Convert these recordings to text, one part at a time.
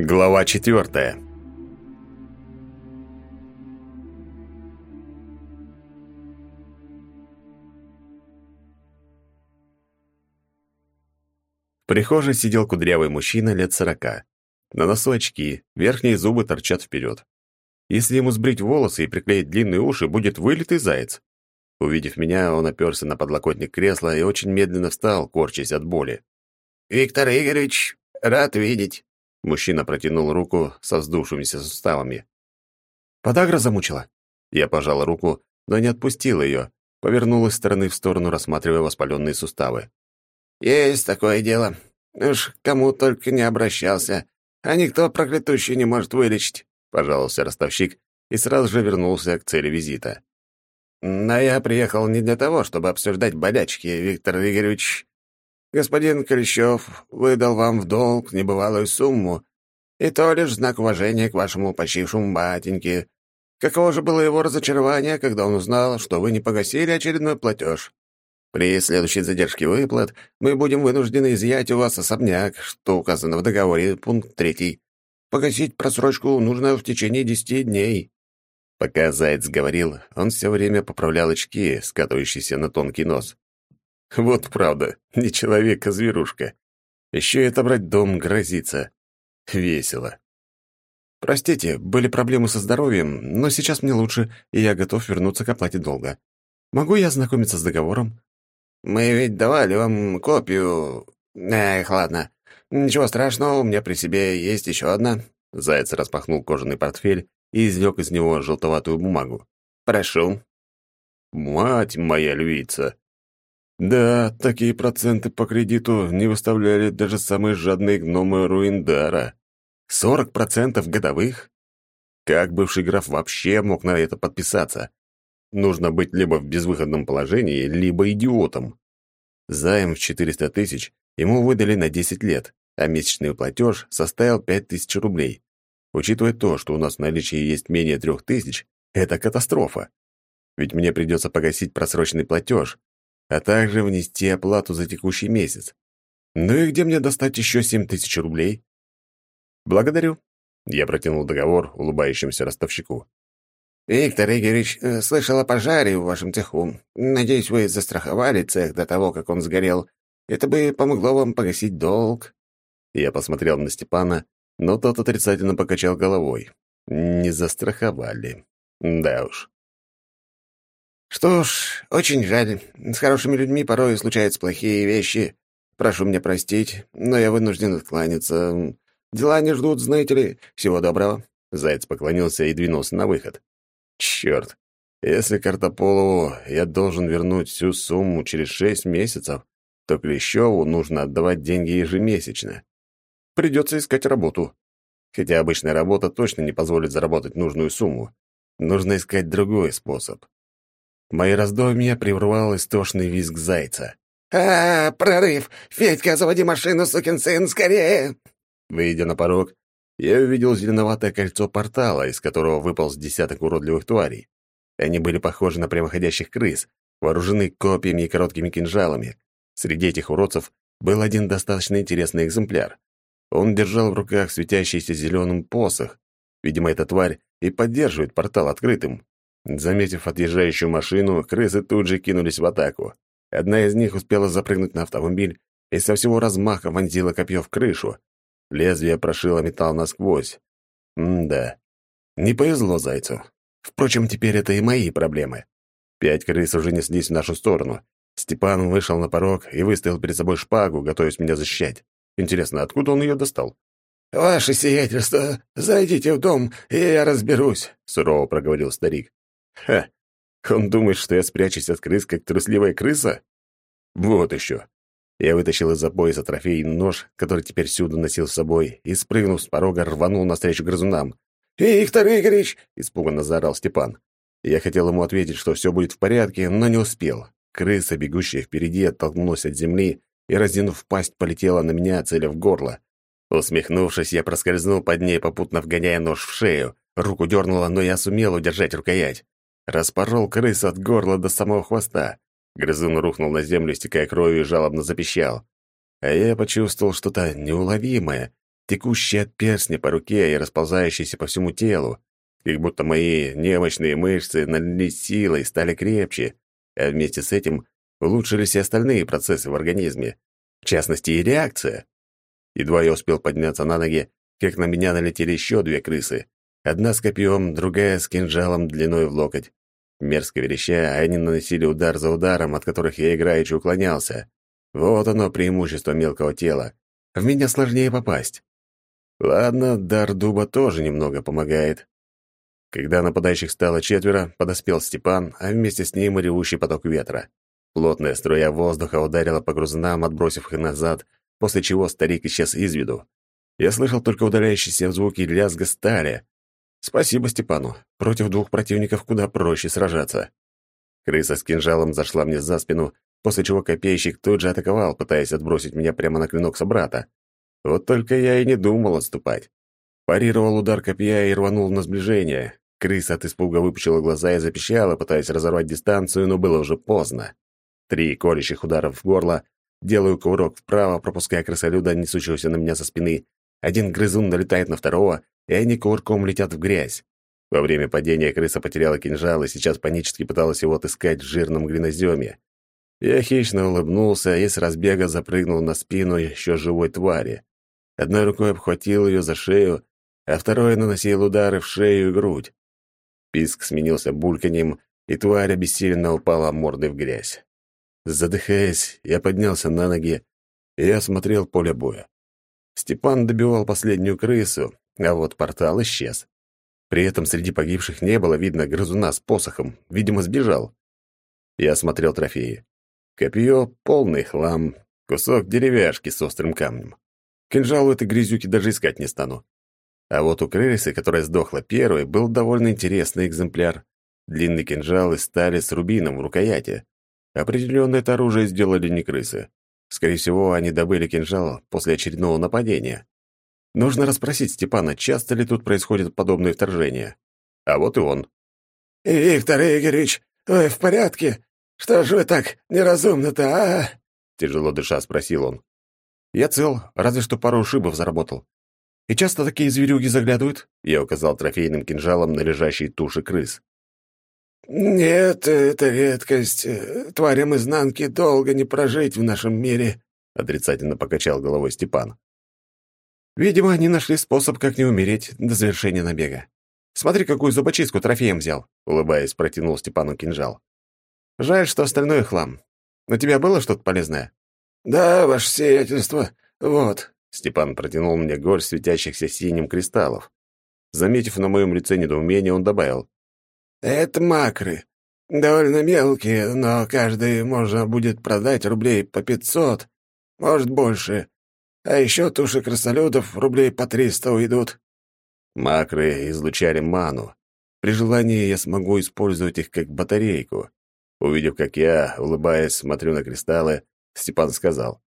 Глава четвертая. В прихожей сидел кудрявый мужчина лет сорока. На носу очки, верхние зубы торчат вперед. Если ему сбрить волосы и приклеить длинные уши, будет вылитый заяц. Увидев меня, он оперся на подлокотник кресла и очень медленно встал, корчась от боли. «Виктор Игоревич, рад видеть». Мужчина протянул руку со вздувшимися суставами. «Подагра замучила?» Я пожал руку, но не отпустил ее, повернул из стороны в сторону, рассматривая воспаленные суставы. «Есть такое дело. Уж кому только не обращался, а никто проклятущий не может вылечить», — пожаловался ростовщик и сразу же вернулся к цели визита. «Но я приехал не для того, чтобы обсуждать болячки, Виктор Игоревич. Господин Клещев выдал вам в долг небывалую сумму, и то лишь знак уважения к вашему почившему батеньке. Каково же было его разочарование, когда он узнал, что вы не погасили очередной платеж? При следующей задержке выплат мы будем вынуждены изъять у вас особняк, что указано в договоре, пункт третий. Погасить просрочку нужно в течение десяти дней». Пока Заяц говорил, он все время поправлял очки, скатывающиеся на тонкий нос. Вот правда, не человек, а зверушка. Еще и отобрать дом грозится. Весело. Простите, были проблемы со здоровьем, но сейчас мне лучше, и я готов вернуться к оплате долга. Могу я ознакомиться с договором? Мы ведь давали вам копию. Эх, ладно. Ничего страшного, у меня при себе есть еще одна. Заяц распахнул кожаный портфель и извлек из него желтоватую бумагу. «Прошу». «Мать моя львица!» Да, такие проценты по кредиту не выставляли даже самые жадные гномы Руиндара. Сорок процентов годовых? Как бывший граф вообще мог на это подписаться? Нужно быть либо в безвыходном положении, либо идиотом. Займ в 400 тысяч ему выдали на 10 лет, а месячный платеж составил 5000 рублей. Учитывая то, что у нас в наличии есть менее трех тысяч, это катастрофа. Ведь мне придется погасить просроченный платеж, а также внести оплату за текущий месяц. Ну и где мне достать еще семь тысяч рублей? Благодарю. Я протянул договор улыбающемуся ростовщику. «Виктор Игоревич, э, слышал о пожаре в вашем цеху. Надеюсь, вы застраховали цех до того, как он сгорел. Это бы помогло вам погасить долг». Я посмотрел на Степана, но тот отрицательно покачал головой. Не застраховали. Да уж. «Что ж, очень жаль. С хорошими людьми порой случаются плохие вещи. Прошу меня простить, но я вынужден откланяться. Дела не ждут, знаете ли. Всего доброго». Заяц поклонился и двинулся на выход. «Черт! Если Картополову я должен вернуть всю сумму через шесть месяцев, то Клещеву нужно отдавать деньги ежемесячно. Придется искать работу. Хотя обычная работа точно не позволит заработать нужную сумму. Нужно искать другой способ. Мои раздумья прервал истошный визг зайца. а, прорыв! Федька, заводи машину, сукин сын, скорее!» Выйдя на порог, я увидел зеленоватое кольцо портала, из которого выпал с десяток уродливых тварей. Они были похожи на прямоходящих крыс, вооружены копьями и короткими кинжалами. Среди этих уродцев был один достаточно интересный экземпляр. Он держал в руках светящийся зеленым посох. Видимо, эта тварь и поддерживает портал открытым. Заметив отъезжающую машину, крысы тут же кинулись в атаку. Одна из них успела запрыгнуть на автомобиль и со всего размаха вонзила копье в крышу. Лезвие прошило металл насквозь. М-да. Не повезло зайцу. Впрочем, теперь это и мои проблемы. Пять крыс уже неслись в нашу сторону. Степан вышел на порог и выставил перед собой шпагу, готовясь меня защищать. Интересно, откуда он ее достал? «Ваше сиятельство, зайдите в дом, и я разберусь», — сурово проговорил старик. «Ха! Он думает, что я спрячусь от крыс, как трусливая крыса? Вот еще!» Я вытащил из-за пояса трофей нож, который теперь всюду носил с собой, и, спрыгнув с порога, рванул навстречу грызунам. «Виктор Игоревич!» — испуганно заорал Степан. Я хотел ему ответить, что все будет в порядке, но не успел. Крыса, бегущая впереди, оттолкнулась от земли и, разинув пасть, полетела на меня, целя в горло. Усмехнувшись, я проскользнул под ней, попутно вгоняя нож в шею. Руку дернуло, но я сумел удержать рукоять. Распорол крыс от горла до самого хвоста. Грызун рухнул на землю, стекая кровью и жалобно запищал. А я почувствовал что-то неуловимое, текущие от перстня по руке и расползающиеся по всему телу, как будто мои немощные мышцы налились силой, стали крепче, а вместе с этим улучшились и остальные процессы в организме, в частности и реакция. Едва я успел подняться на ноги, как на меня налетели еще две крысы. Одна с копьем, другая с кинжалом длиной в локоть. Мерзко вереща, они наносили удар за ударом, от которых я играючи уклонялся. Вот оно преимущество мелкого тела. В меня сложнее попасть. Ладно, дар дуба тоже немного помогает. Когда нападающих стало четверо, подоспел Степан, а вместе с ним и ревущий поток ветра. Плотная струя воздуха ударила по грузинам, отбросив их назад, после чего старик исчез из виду. Я слышал только удаляющиеся звуки лязга стали. Спасибо Степану. Против двух противников куда проще сражаться. Крыса с кинжалом зашла мне за спину, после чего копейщик тут же атаковал, пытаясь отбросить меня прямо на клинок собрата. Вот только я и не думал отступать. Парировал удар копья и рванул на сближение. Крыса от испуга выпучила глаза и запищала, пытаясь разорвать дистанцию, но было уже поздно. Три колющих ударов в горло, делаю кувырок вправо, пропуская крысолюда, несущегося на меня со спины. Один грызун налетает на второго, и они кувырком летят в грязь. Во время падения крыса потеряла кинжал и сейчас панически пыталась его отыскать в жирном глиноземе. Я хищно улыбнулся и с разбега запрыгнул на спину еще живой твари. Одной рукой обхватил ее за шею, а второй наносил удары в шею и грудь. Писк сменился бульканьем, и тварь обессиленно упала мордой в грязь. Задыхаясь, я поднялся на ноги и осмотрел поле боя. Степан добивал последнюю крысу, а вот портал исчез. При этом среди погибших не было видно грызуна с посохом, видимо, сбежал. Я осмотрел трофеи. Копье — полный хлам, кусок деревяшки с острым камнем. Кинжал у этой грязюки даже искать не стану. А вот у крысы, которая сдохла первой, был довольно интересный экземпляр. Длинный кинжал из стали с рубином в рукояти. Определенно это оружие сделали не крысы. Скорее всего, они добыли кинжал после очередного нападения. Нужно расспросить Степана, часто ли тут происходит подобное вторжение. А вот и он. «Виктор Игоревич, вы в порядке? Что же вы так неразумно-то, а?» Тяжело дыша спросил он. «Я цел, разве что пару ушибов заработал. И часто такие зверюги заглядывают?» Я указал трофейным кинжалом на лежащие туши крыс. «Нет, это редкость. Тварям изнанки долго не прожить в нашем мире», — отрицательно покачал головой Степан. «Видимо, они нашли способ, как не умереть до завершения набега. Смотри, какую зубочистку трофеем взял», — улыбаясь, протянул Степану кинжал. «Жаль, что остальное хлам. У тебя было что-то полезное?» «Да, ваше сиятельство. Вот», Степан протянул мне горсть светящихся синим кристаллов. Заметив на моем лице недоумение, он добавил. «Это макры. Довольно мелкие, но каждый можно будет продать рублей по пятьсот, может, больше. А еще туши красолюдов рублей по триста уйдут». Макры излучали ману. При желании я смогу использовать их как батарейку. Увидев, как я, улыбаясь, смотрю на кристаллы, Степан сказал.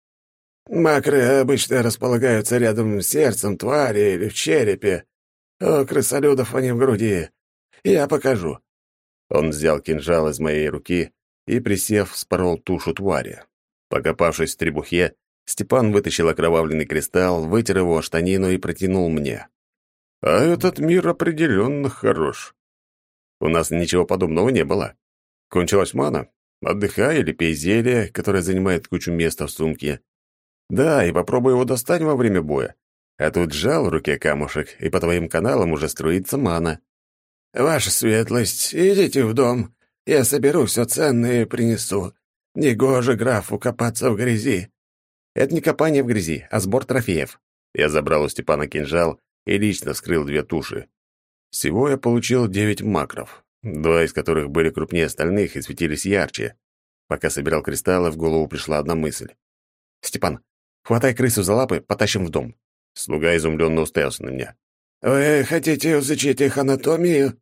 Макры обычно располагаются рядом с сердцем твари или в черепе. У крысолюдов они в груди. Я покажу». Он взял кинжал из моей руки и, присев, спорол тушу твари. Покопавшись в требухе, Степан вытащил окровавленный кристалл, вытер его о штанину и протянул мне. «А этот мир определенно хорош. У нас ничего подобного не было. Кончилась мана. Отдыхай или пей зелье, которое занимает кучу места в сумке. Да, и попробуй его достать во время боя. А тут жал в руке камушек, и по твоим каналам уже струится мана. Ваша светлость, идите в дом. Я соберу все ценное и принесу. Негоже графу копаться в грязи. Это не копание в грязи, а сбор трофеев. Я забрал у Степана кинжал и лично вскрыл две туши. Всего я получил девять макров, два из которых были крупнее остальных и светились ярче. Пока собирал кристаллы, в голову пришла одна мысль. «Степан, Хватай крысу за лапы, потащим в дом». Слуга изумленно уставился на меня. «Вы хотите изучить их анатомию?»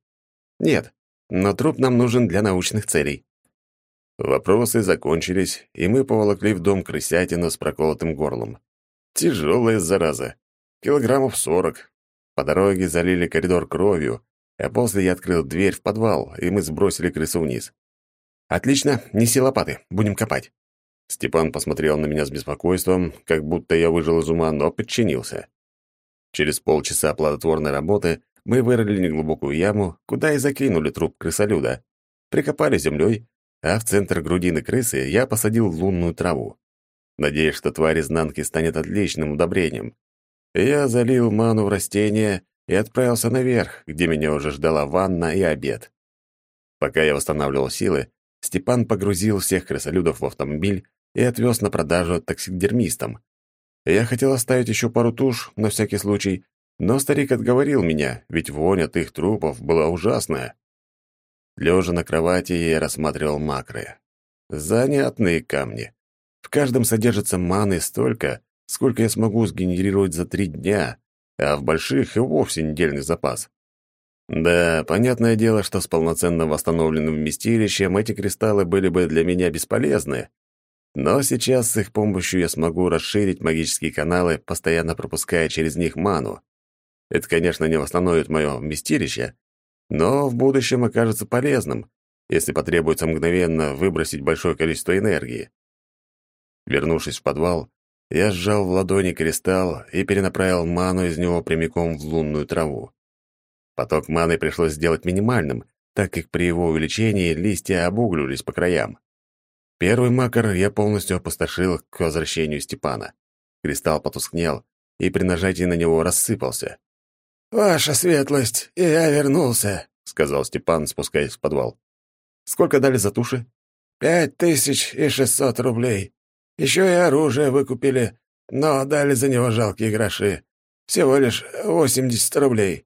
«Нет, но труп нам нужен для научных целей». Вопросы закончились, и мы поволокли в дом крысятину с проколотым горлом. Тяжелая зараза. Килограммов сорок. По дороге залили коридор кровью, а после я открыл дверь в подвал, и мы сбросили крысу вниз. «Отлично, неси лопаты, будем копать». Степан посмотрел на меня с беспокойством, как будто я выжил из ума, но подчинился. Через полчаса плодотворной работы мы вырыли неглубокую яму, куда и закинули труп крысолюда, прикопали землей, а в центр грудины крысы я посадил лунную траву. Надеюсь, что тварь изнанки станет отличным удобрением. Я залил ману в растение и отправился наверх, где меня уже ждала ванна и обед. Пока я восстанавливал силы, Степан погрузил всех крысолюдов в автомобиль и отвез на продажу таксидермистам. Я хотел оставить еще пару туш на всякий случай, но старик отговорил меня, ведь вонь от их трупов была ужасная. Лежа на кровати, я рассматривал макры. Занятные камни. В каждом содержится маны столько, сколько я смогу сгенерировать за три дня, а в больших и вовсе недельный запас. Да, понятное дело, что с полноценно восстановленным вместилищем эти кристаллы были бы для меня бесполезны. Но сейчас с их помощью я смогу расширить магические каналы, постоянно пропуская через них ману. Это, конечно, не восстановит мое вместилище, но в будущем окажется полезным, если потребуется мгновенно выбросить большое количество энергии. Вернувшись в подвал, я сжал в ладони кристалл и перенаправил ману из него прямиком в лунную траву. Поток маны пришлось сделать минимальным, так как при его увеличении листья обугливались по краям. Первый макар я полностью опустошил к возвращению Степана. Кристалл потускнел и при нажатии на него рассыпался. «Ваша светлость, и я вернулся», — сказал Степан, спускаясь в подвал. «Сколько дали за туши?» «Пять тысяч и шестьсот рублей. Еще и оружие выкупили, но дали за него жалкие гроши. Всего лишь восемьдесят рублей».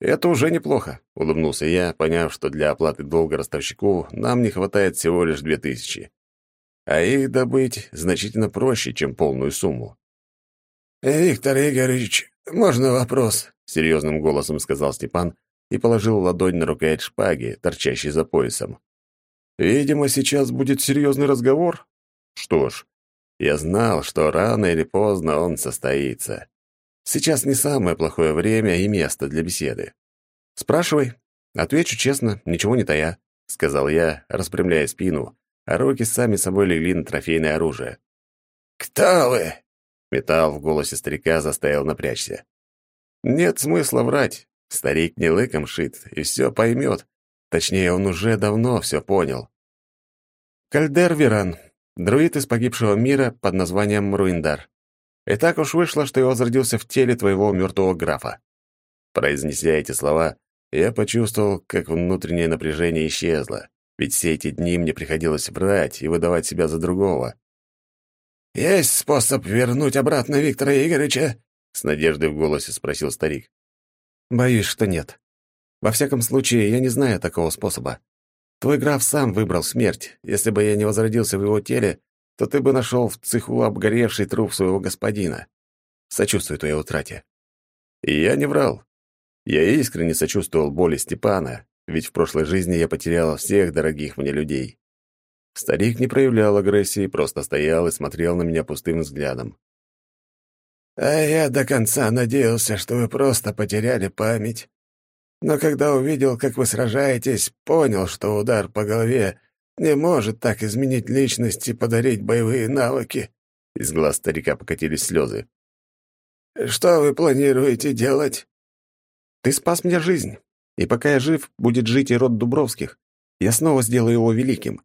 «Это уже неплохо», — улыбнулся я, поняв, что для оплаты долга ростовщику нам не хватает всего лишь две тысячи. А их добыть значительно проще, чем полную сумму. «Виктор Игоревич, можно вопрос?» серьезным голосом сказал Степан и положил ладонь на рукоять шпаги, торчащей за поясом. Видимо, сейчас будет серьезный разговор. Что ж, я знал, что рано или поздно он состоится. Сейчас не самое плохое время и место для беседы. Спрашивай. Отвечу честно, ничего не тая, сказал я, распрямляя спину, а руки сами собой легли на трофейное оружие. «Кто вы?» Металл в голосе старика заставил напрячься. Нет смысла врать. Старик не лыком шит и все поймет. Точнее, он уже давно все понял. Кальдер Веран, друид из погибшего мира под названием Руиндар. И так уж вышло, что я возродился в теле твоего мертвого графа. Произнеся эти слова, я почувствовал, как внутреннее напряжение исчезло, ведь все эти дни мне приходилось врать и выдавать себя за другого. «Есть способ вернуть обратно Виктора Игоревича?» — с надеждой в голосе спросил старик. «Боюсь, что нет. Во всяком случае, я не знаю такого способа. Твой граф сам выбрал смерть. Если бы я не возродился в его теле, то ты бы нашел в цеху обгоревший труп своего господина. Сочувствую твоей утрате». И я не врал. Я искренне сочувствовал боли Степана, ведь в прошлой жизни я потерял всех дорогих мне людей. Старик не проявлял агрессии, просто стоял и смотрел на меня пустым взглядом. А я до конца надеялся, что вы просто потеряли память. Но когда увидел, как вы сражаетесь, понял, что удар по голове не может так изменить личность и подарить боевые навыки». Из глаз старика покатились слезы. «Что вы планируете делать?» «Ты спас мне жизнь, и пока я жив, будет жить и род Дубровских. Я снова сделаю его великим.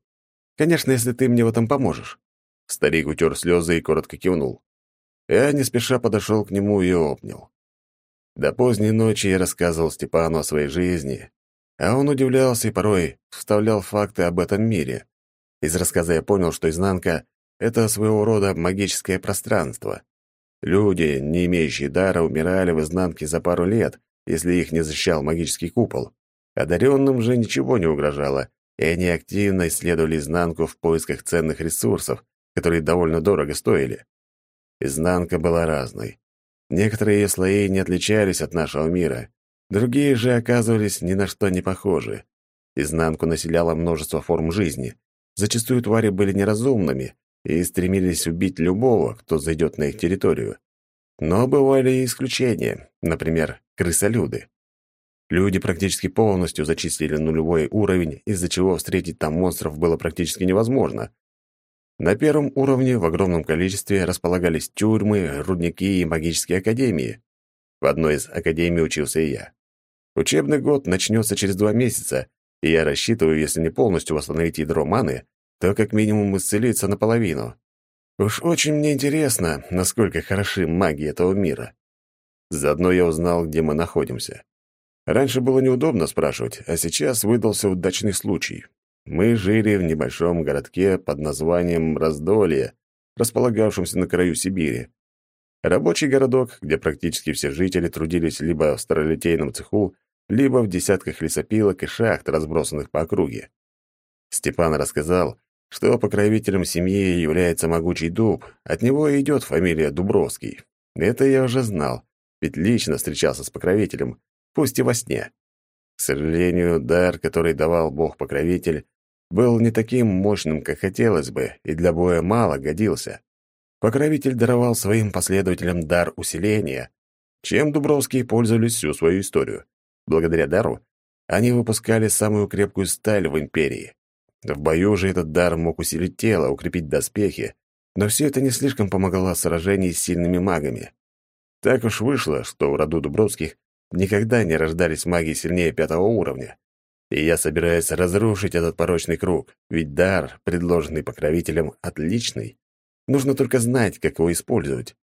Конечно, если ты мне в этом поможешь». Старик утер слезы и коротко кивнул. Я не спеша подошел к нему и обнял. До поздней ночи я рассказывал Степану о своей жизни, а он удивлялся и порой вставлял факты об этом мире. Из рассказа я понял, что изнанка — это своего рода магическое пространство. Люди, не имеющие дара, умирали в изнанке за пару лет, если их не защищал магический купол. Одаренным же ничего не угрожало, и они активно исследовали изнанку в поисках ценных ресурсов, которые довольно дорого стоили. Изнанка была разной. Некоторые ее слои не отличались от нашего мира, другие же оказывались ни на что не похожи. Изнанку населяло множество форм жизни. Зачастую твари были неразумными и стремились убить любого, кто зайдет на их территорию. Но бывали и исключения, например, крысолюды. Люди практически полностью зачислили нулевой уровень, из-за чего встретить там монстров было практически невозможно, на первом уровне в огромном количестве располагались тюрьмы, рудники и магические академии. В одной из академий учился и я. Учебный год начнется через два месяца, и я рассчитываю, если не полностью восстановить ядро маны, то как минимум исцелиться наполовину. Уж очень мне интересно, насколько хороши маги этого мира. Заодно я узнал, где мы находимся. Раньше было неудобно спрашивать, а сейчас выдался удачный случай. Мы жили в небольшом городке под названием Раздолье, располагавшемся на краю Сибири. Рабочий городок, где практически все жители трудились либо в старолитейном цеху, либо в десятках лесопилок и шахт, разбросанных по округе. Степан рассказал, что покровителем семьи является могучий дуб, от него идет фамилия Дубровский. Это я уже знал, ведь лично встречался с покровителем, пусть и во сне. К сожалению, дар, который давал бог-покровитель, был не таким мощным, как хотелось бы, и для боя мало годился. Покровитель даровал своим последователям дар усиления, чем Дубровские пользовались всю свою историю. Благодаря дару они выпускали самую крепкую сталь в империи. В бою же этот дар мог усилить тело, укрепить доспехи, но все это не слишком помогало в сражении с сильными магами. Так уж вышло, что в роду Дубровских никогда не рождались маги сильнее пятого уровня. И я собираюсь разрушить этот порочный круг, ведь дар, предложенный покровителем, отличный. Нужно только знать, как его использовать.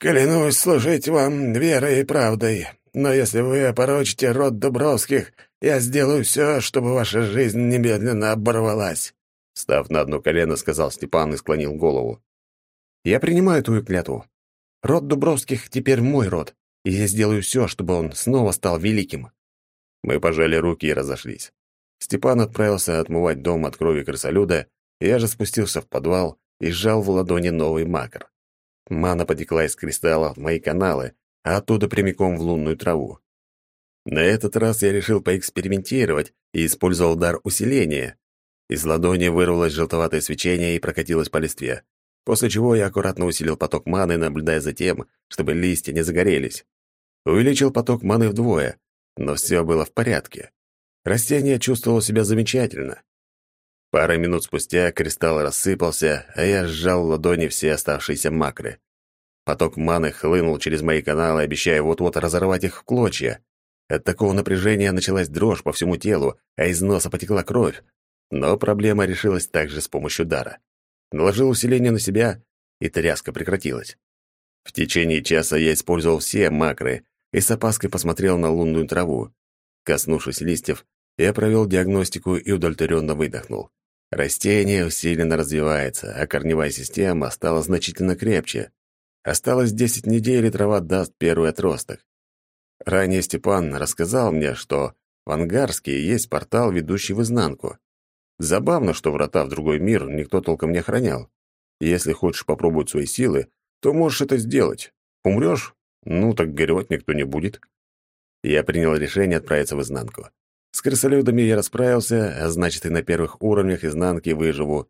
«Клянусь служить вам верой и правдой, но если вы опорочите род Дубровских, я сделаю все, чтобы ваша жизнь немедленно оборвалась», Став на одно колено, сказал Степан и склонил голову. «Я принимаю твою клятву. Род Дубровских теперь мой род, и я сделаю все, чтобы он снова стал великим». Мы пожали руки и разошлись. Степан отправился отмывать дом от крови крысолюда, я же спустился в подвал и сжал в ладони новый макар. Мана потекла из кристалла в мои каналы, а оттуда прямиком в лунную траву. На этот раз я решил поэкспериментировать и использовал дар усиления. Из ладони вырвалось желтоватое свечение и прокатилось по листве, после чего я аккуратно усилил поток маны, наблюдая за тем, чтобы листья не загорелись. Увеличил поток маны вдвое, но все было в порядке. Растение чувствовало себя замечательно. Пара минут спустя кристалл рассыпался, а я сжал в ладони все оставшиеся макры. Поток маны хлынул через мои каналы, обещая вот-вот разорвать их в клочья. От такого напряжения началась дрожь по всему телу, а из носа потекла кровь. Но проблема решилась также с помощью дара. Наложил усиление на себя, и тряска прекратилась. В течение часа я использовал все макры и с опаской посмотрел на лунную траву. Коснувшись листьев, я провел диагностику и удовлетворенно выдохнул. Растение усиленно развивается, а корневая система стала значительно крепче. Осталось десять недель, и трава даст первый отросток. Ранее Степан рассказал мне, что в Ангарске есть портал, ведущий в изнанку. Забавно, что врата в другой мир никто толком не охранял. Если хочешь попробовать свои силы, то можешь это сделать. Умрешь? Ну, так горевать никто не будет. Я принял решение отправиться в изнанку. С крысолюдами я расправился, а значит, и на первых уровнях изнанки выживу.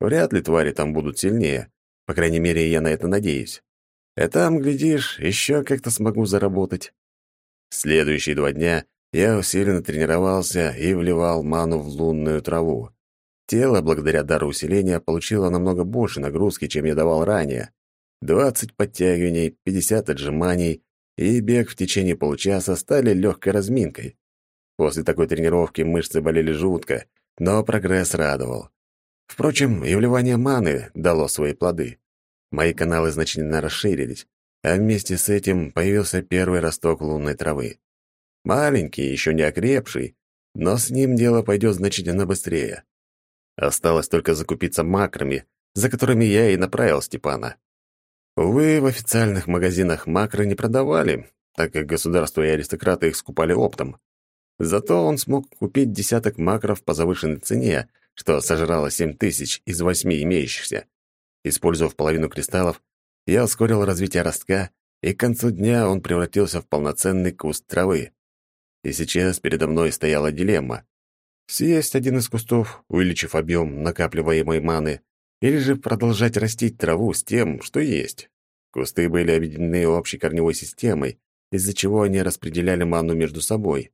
Вряд ли твари там будут сильнее. По крайней мере, я на это надеюсь. А там, глядишь, еще как-то смогу заработать. Следующие два дня я усиленно тренировался и вливал ману в лунную траву. Тело, благодаря дару усиления, получило намного больше нагрузки, чем я давал ранее. 20 подтягиваний, 50 отжиманий и бег в течение получаса стали легкой разминкой. После такой тренировки мышцы болели жутко, но прогресс радовал. Впрочем, и вливание маны дало свои плоды. Мои каналы значительно расширились, а вместе с этим появился первый росток лунной травы. Маленький, еще не окрепший, но с ним дело пойдет значительно быстрее. Осталось только закупиться макрами, за которыми я и направил Степана. Увы, в официальных магазинах макры не продавали, так как государство и аристократы их скупали оптом. Зато он смог купить десяток макров по завышенной цене, что сожрало семь тысяч из восьми имеющихся. Использовав половину кристаллов, я ускорил развитие ростка, и к концу дня он превратился в полноценный куст травы. И сейчас передо мной стояла дилемма. Съесть один из кустов, увеличив объем накапливаемой маны, или же продолжать растить траву с тем, что есть. Кусты были объединены общей корневой системой, из-за чего они распределяли ману между собой.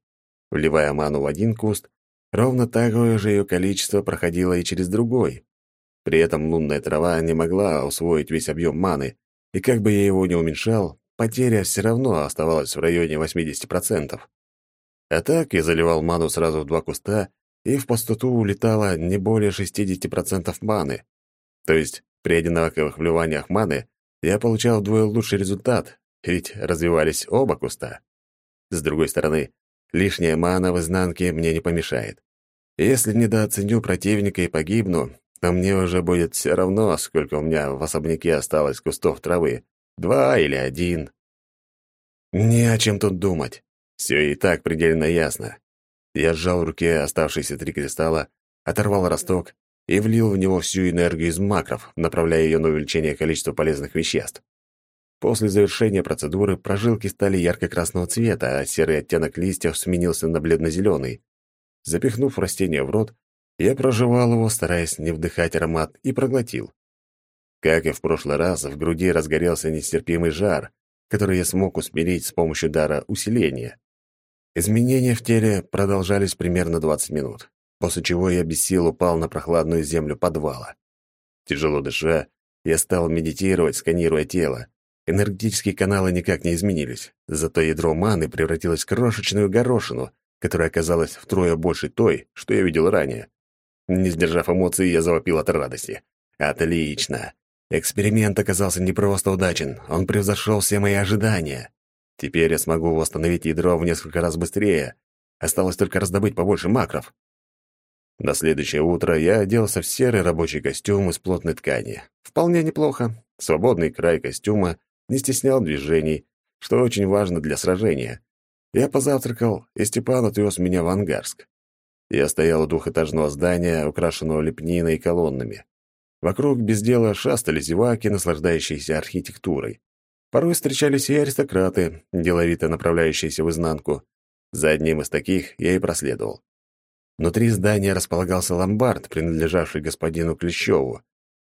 Вливая ману в один куст, ровно такое же ее количество проходило и через другой. При этом лунная трава не могла усвоить весь объем маны, и как бы я его ни уменьшал, потеря все равно оставалась в районе 80%. А так я заливал ману сразу в два куста, и в пустоту улетало не более 60% маны. То есть при одинаковых вливаниях маны я получал вдвое лучший результат, ведь развивались оба куста. С другой стороны, лишняя мана в изнанке мне не помешает. Если недооценю противника и погибну, то мне уже будет все равно, сколько у меня в особняке осталось кустов травы. Два или один. Не о чем тут думать. Все и так предельно ясно. Я сжал в руке оставшиеся три кристалла, оторвал росток и влил в него всю энергию из макров, направляя ее на увеличение количества полезных веществ. После завершения процедуры прожилки стали ярко-красного цвета, а серый оттенок листьев сменился на бледно-зеленый. Запихнув растение в рот, я прожевал его, стараясь не вдыхать аромат, и проглотил. Как и в прошлый раз, в груди разгорелся нестерпимый жар, который я смог усмирить с помощью дара усиления. Изменения в теле продолжались примерно 20 минут, после чего я без сил упал на прохладную землю подвала. Тяжело дыша, я стал медитировать, сканируя тело. Энергетические каналы никак не изменились, зато ядро маны превратилось в крошечную горошину, которая оказалась втрое больше той, что я видел ранее. Не сдержав эмоций, я завопил от радости. «Отлично! Эксперимент оказался не просто удачен, он превзошел все мои ожидания. Теперь я смогу восстановить ядро в несколько раз быстрее. Осталось только раздобыть побольше макров». На следующее утро я оделся в серый рабочий костюм из плотной ткани. Вполне неплохо. Свободный край костюма не стеснял движений, что очень важно для сражения. Я позавтракал, и Степан отвез меня в Ангарск. Я стоял у двухэтажного здания, украшенного лепниной и колоннами. Вокруг без дела шастали зеваки, наслаждающиеся архитектурой. Порой встречались и аристократы, деловито направляющиеся в изнанку. За одним из таких я и проследовал. Внутри здания располагался ломбард, принадлежавший господину Клещеву.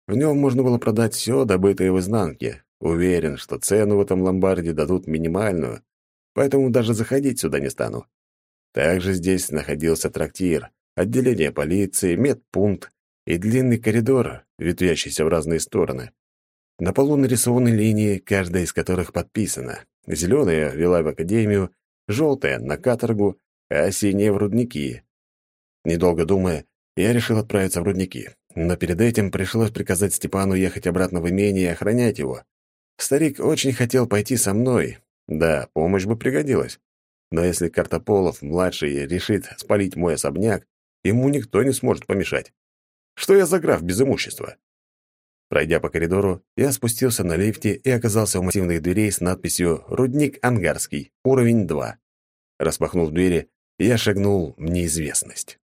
В нем можно было продать все, добытое в изнанке. Уверен, что цену в этом ломбарде дадут минимальную, поэтому даже заходить сюда не стану. Также здесь находился трактир, отделение полиции, медпункт и длинный коридор, ветвящийся в разные стороны. На полу нарисованы линии, каждая из которых подписана. Зеленая вела в академию, желтая — на каторгу, а синяя — в рудники. Недолго думая, я решил отправиться в рудники, но перед этим пришлось приказать Степану ехать обратно в имение и охранять его. Старик очень хотел пойти со мной. Да, помощь бы пригодилась. Но если Картополов-младший решит спалить мой особняк, ему никто не сможет помешать. Что я за граф без имущества? Пройдя по коридору, я спустился на лифте и оказался у массивных дверей с надписью «Рудник Ангарский, уровень 2». Распахнув двери, я шагнул в неизвестность.